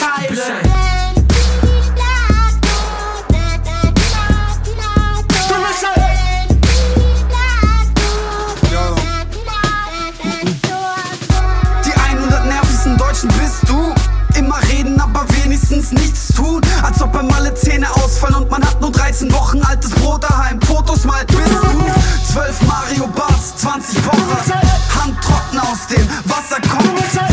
Bescheid. Die 100 nervigsten Deutschen bist du. Immer reden, aber wenigstens nichts tun. Als ob einem alle Zähne ausfallen und man hat nur 13 Wochen altes Brot daheim. Fotos mal bist du. 12 Mario Bars, 20 Pocher. Handtrocken aus dem Wasser kommt.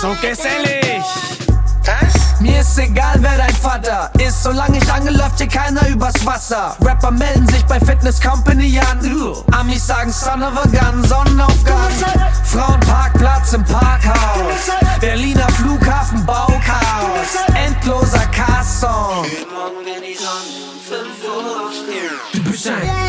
so gesellig. Was? Mir ist egal, wer dein Vater ist, solange ich angle, läuft hier keiner übers Wasser. Rapper melden sich bei Fitness Company an. Amis sagen Son of a Gun, Sonnenaufgang. Frauenparkplatz im Parkhaus. Berliner Flughafen, Bauchaos. Endloser Cast-Song. Morgen, wenn die Sonne 5 Uhr aufsteht.